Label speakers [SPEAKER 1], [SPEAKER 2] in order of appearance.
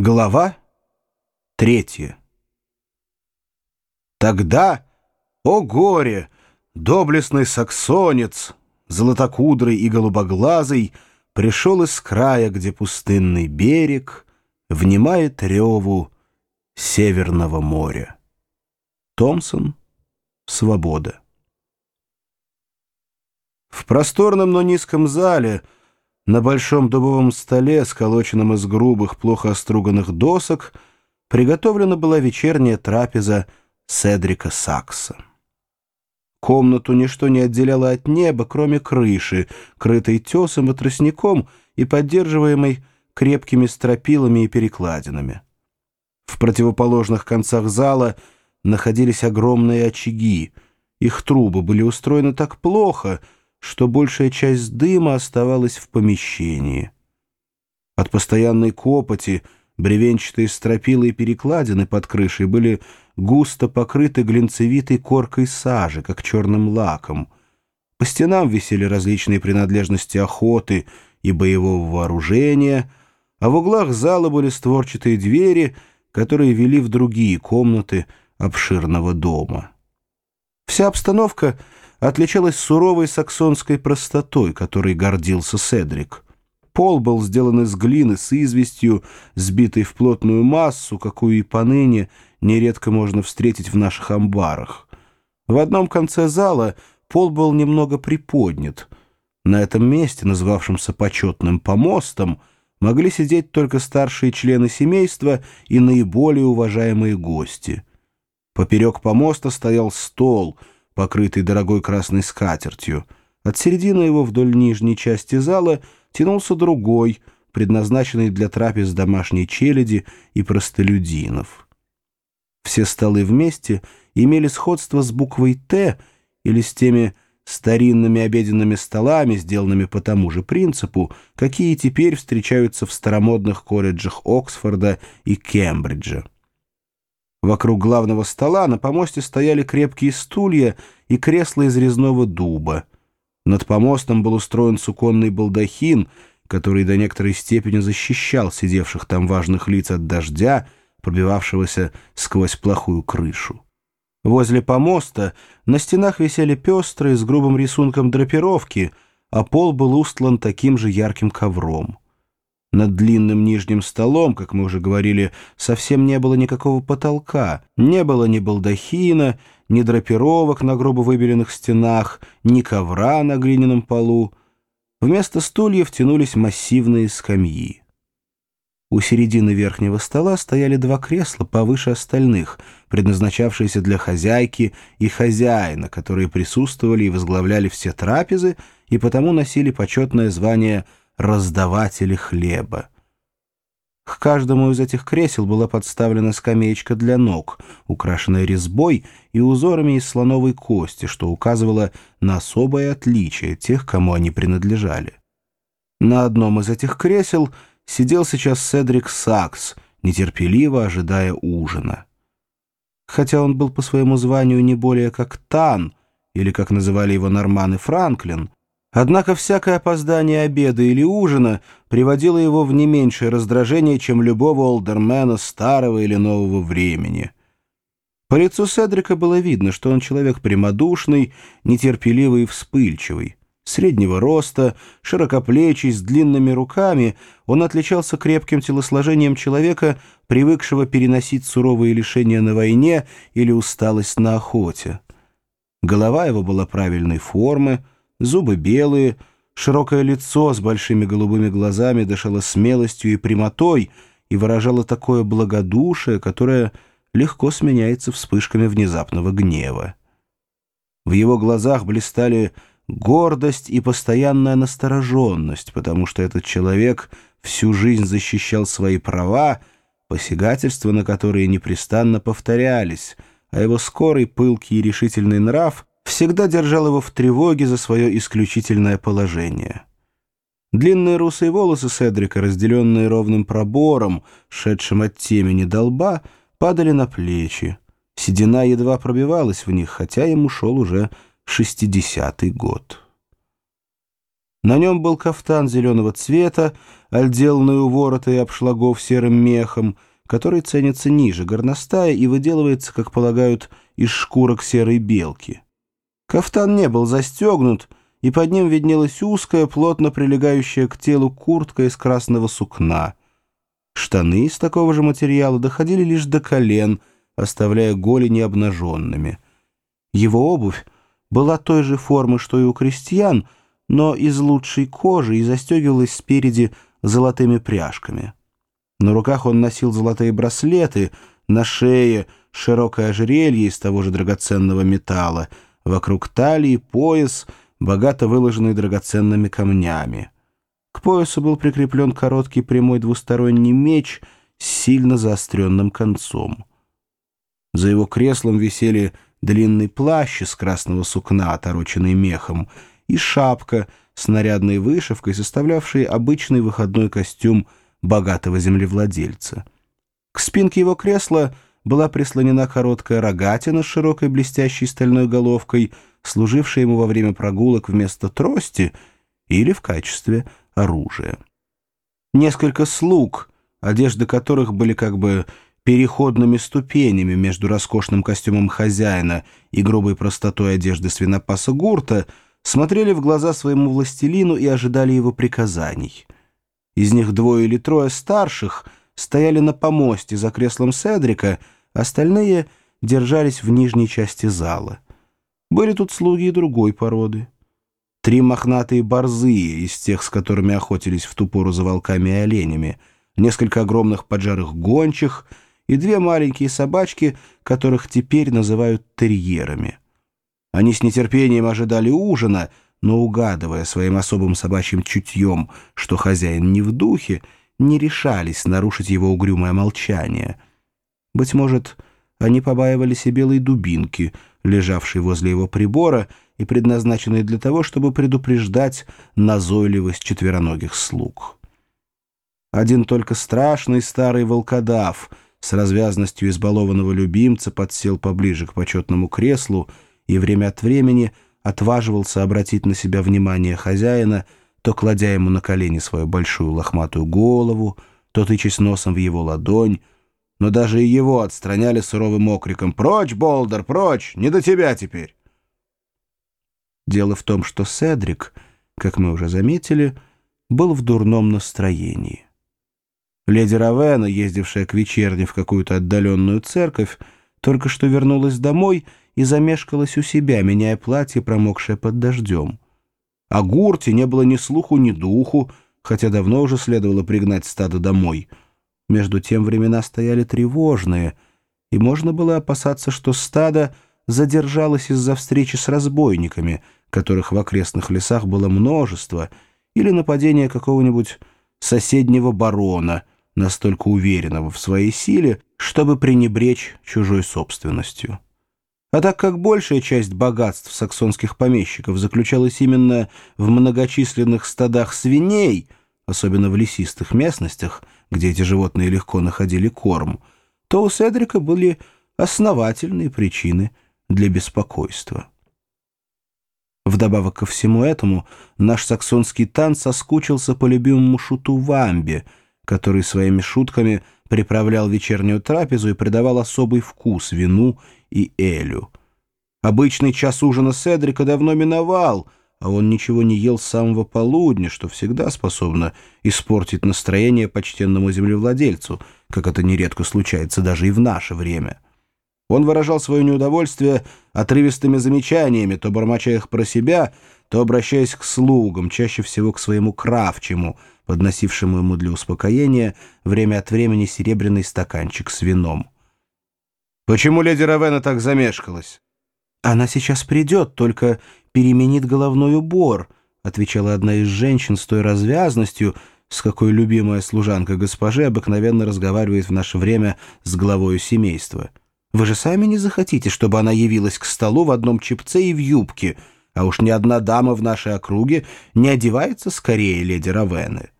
[SPEAKER 1] Глава третья. Тогда, о горе, доблестный саксонец, золотокудрый и голубоглазый, пришел из края, где пустынный берег внимает реву Северного моря. Томпсон. Свобода. В просторном, но низком зале — на большом дубовом столе, сколоченном из грубых, плохо оструганных досок, приготовлена была вечерняя трапеза Седрика Сакса. Комнату ничто не отделяло от неба, кроме крыши, крытой тесом и тростником и поддерживаемой крепкими стропилами и перекладинами. В противоположных концах зала находились огромные очаги. Их трубы были устроены так плохо — что большая часть дыма оставалась в помещении. От постоянной копоти бревенчатые стропилы и перекладины под крышей были густо покрыты глинцевитой коркой сажи, как черным лаком. По стенам висели различные принадлежности охоты и боевого вооружения, а в углах зала были створчатые двери, которые вели в другие комнаты обширного дома. Вся обстановка — отличалась суровой саксонской простотой, которой гордился Седрик. Пол был сделан из глины с известью, сбитой в плотную массу, какую и поныне нередко можно встретить в наших амбарах. В одном конце зала пол был немного приподнят. На этом месте, называвшемся почетным помостом, могли сидеть только старшие члены семейства и наиболее уважаемые гости. Поперек помоста стоял стол — покрытый дорогой красной скатертью. От середины его вдоль нижней части зала тянулся другой, предназначенный для трапез домашней челяди и простолюдинов. Все столы вместе имели сходство с буквой «Т» или с теми старинными обеденными столами, сделанными по тому же принципу, какие теперь встречаются в старомодных колледжах Оксфорда и Кембриджа. Вокруг главного стола на помосте стояли крепкие стулья и кресла из резного дуба. Над помостом был устроен суконный балдахин, который до некоторой степени защищал сидевших там важных лиц от дождя, пробивавшегося сквозь плохую крышу. Возле помоста на стенах висели пестрые с грубым рисунком драпировки, а пол был устлан таким же ярким ковром. Над длинным нижним столом, как мы уже говорили, совсем не было никакого потолка, не было ни балдахина, ни драпировок на грубо выбеленных стенах, ни ковра на глиняном полу. Вместо стульев тянулись массивные скамьи. У середины верхнего стола стояли два кресла повыше остальных, предназначавшиеся для хозяйки и хозяина, которые присутствовали и возглавляли все трапезы и потому носили почетное звание «хозяин» раздаватели хлеба. К каждому из этих кресел была подставлена скамеечка для ног, украшенная резьбой и узорами из слоновой кости, что указывало на особое отличие тех, кому они принадлежали. На одном из этих кресел сидел сейчас Седрик Сакс, нетерпеливо ожидая ужина. Хотя он был по своему званию не более как Тан, или, как называли его Норман и Франклин, Однако всякое опоздание обеда или ужина приводило его в не меньшее раздражение, чем любого олдермена старого или нового времени. По лицу Седрика было видно, что он человек прямодушный, нетерпеливый и вспыльчивый. Среднего роста, широкоплечий, с длинными руками, он отличался крепким телосложением человека, привыкшего переносить суровые лишения на войне или усталость на охоте. Голова его была правильной формы, Зубы белые, широкое лицо с большими голубыми глазами дышало смелостью и прямотой и выражало такое благодушие, которое легко сменяется вспышками внезапного гнева. В его глазах блистали гордость и постоянная настороженность, потому что этот человек всю жизнь защищал свои права, посягательства на которые непрестанно повторялись, а его скорый, пылкий и решительный нрав всегда держал его в тревоге за свое исключительное положение. Длинные русые волосы Седрика, разделенные ровным пробором, шедшим от темени долба, падали на плечи. Седина едва пробивалась в них, хотя ему шел уже шестидесятый год. На нем был кафтан зеленого цвета, отделанный у ворота и обшлагов серым мехом, который ценится ниже горностая и выделывается, как полагают, из шкурок серой белки. Кафтан не был застегнут, и под ним виднелась узкая, плотно прилегающая к телу куртка из красного сукна. Штаны из такого же материала доходили лишь до колен, оставляя голени обнаженными. Его обувь была той же формы, что и у крестьян, но из лучшей кожи и застегивалась спереди золотыми пряжками. На руках он носил золотые браслеты, на шее широкое ожерелье из того же драгоценного металла, вокруг талии пояс, богато выложенный драгоценными камнями. К поясу был прикреплен короткий прямой двусторонний меч с сильно заостренным концом. За его креслом висели длинный плащ из красного сукна, отороченный мехом, и шапка с нарядной вышивкой, составлявшей обычный выходной костюм богатого землевладельца. К спинке его кресла была прислонена короткая рогатина с широкой блестящей стальной головкой, служившая ему во время прогулок вместо трости или в качестве оружия. Несколько слуг, одежды которых были как бы переходными ступенями между роскошным костюмом хозяина и грубой простотой одежды свинопаса Гурта, смотрели в глаза своему властелину и ожидали его приказаний. Из них двое или трое старших стояли на помосте за креслом Седрика, остальные держались в нижней части зала. Были тут слуги и другой породы. Три мохнатые борзые из тех, с которыми охотились в ту пору за волками и оленями, несколько огромных поджарых гончих — и две маленькие собачки, которых теперь называют терьерами. Они с нетерпением ожидали ужина, но, угадывая своим особым собачьим чутьем, что хозяин не в духе, не решались нарушить его угрюмое молчание. Быть может, они побаивались и белой дубинки, лежавшей возле его прибора и предназначенной для того, чтобы предупреждать назойливость четвероногих слуг. Один только страшный старый волкодав — с развязностью избалованного любимца подсел поближе к почетному креслу и время от времени отваживался обратить на себя внимание хозяина, то кладя ему на колени свою большую лохматую голову, то тычась носом в его ладонь, но даже и его отстраняли суровым окриком «Прочь, Болдер, прочь! Не до тебя теперь!» Дело в том, что Седрик, как мы уже заметили, был в дурном настроении. Леди Равена, ездившая к вечерне в какую-то отдаленную церковь, только что вернулась домой и замешкалась у себя, меняя платье, промокшее под дождем. О гурте не было ни слуху, ни духу, хотя давно уже следовало пригнать стадо домой. Между тем времена стояли тревожные, и можно было опасаться, что стадо задержалось из-за встречи с разбойниками, которых в окрестных лесах было множество, или нападения какого-нибудь соседнего барона — настолько уверенного в своей силе, чтобы пренебречь чужой собственностью. А так как большая часть богатств саксонских помещиков заключалась именно в многочисленных стадах свиней, особенно в лесистых местностях, где эти животные легко находили корм, то у Седрика были основательные причины для беспокойства. Вдобавок ко всему этому, наш саксонский тан соскучился по любимому шуту Вамбе — который своими шутками приправлял вечернюю трапезу и придавал особый вкус вину и элю. Обычный час ужина Седрика давно миновал, а он ничего не ел с самого полудня, что всегда способно испортить настроение почтенному землевладельцу, как это нередко случается даже и в наше время. Он выражал свое неудовольствие отрывистыми замечаниями, то бормоча их про себя, то обращаясь к слугам, чаще всего к своему кравчему — подносившему ему для успокоения время от времени серебряный стаканчик с вином. «Почему леди Равена так замешкалась?» «Она сейчас придет, только переменит головной убор», отвечала одна из женщин с той развязностью, с какой любимая служанка госпожи обыкновенно разговаривает в наше время с главою семейства. «Вы же сами не захотите, чтобы она явилась к столу в одном чепце и в юбке, а уж ни одна дама в нашей округе не одевается скорее леди Равены».